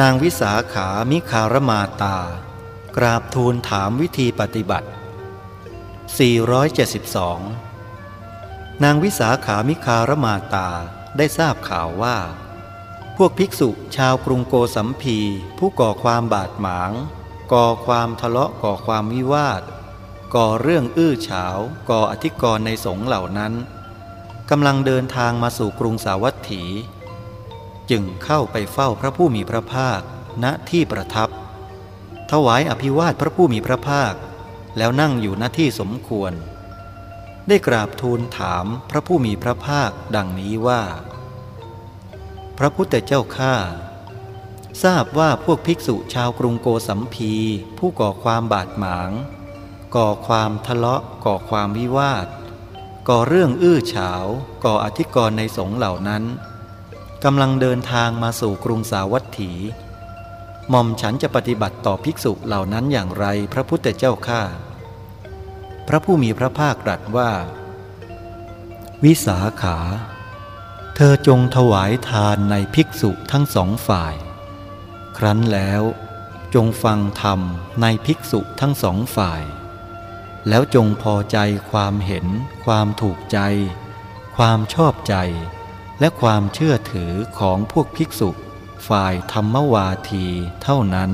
นางวิสาขามิคารมาตา กราบทูลถามวิธีปฏิบัติ 472 นางวิสาขามิคารมาตาได้ทราบข่าวว่า พวกภิกษุชาวกรุงโกสัมพี ผู้ก่อความบาดหมาง ก่อความทะเลาะก่อความวิวาท ก่อเรื่องอื้อฉาว ก่ออธิกรณ์ในสงฆ์เหล่านั้นกำลังเดินทางมาสู่กรุงสาวัตถี จึงเข้าไปเฝ้าพระผู้มีพระภาค ณที่ประทับ ถวายอภิวาทพระผู้มีพระภาค แล้วนั่งอยู่ณที่สมควร ได้กราบทูลถามพระผู้มีพระภาคดังนี้ว่า พระพุทธเจ้าข้าทราบว่าพวกภิกษุชาวกรุงโกสัมพี ผู้ก่อความบาดหมาง ก่อความทะเลาะ ก่อความวิวาท ก่อเรื่องอื้อฉาว ก่ออธิกรณ์ในสงเหล่านั้น กำลังเดินทางมาสู่กรุงสาวัตถีหม่อมฉันจะปฏิบัติต่อภิกษุเหล่านั้นอย่างไรพระพุทธเจ้าข้าพระผู้มีพระภาคตรัสว่า วิสาขา เธอจงถวายทานในภิกษุทั้งสองฝ่าย ครั้นแล้วจงฟังธรรมในภิกษุทั้งสองฝ่าย แล้วจงพอใจความเห็น ความถูกใจ ความชอบใจ และความเชื่อถือของพวกภิกษุ ฝ่ายธรรมวาทีเท่านั้น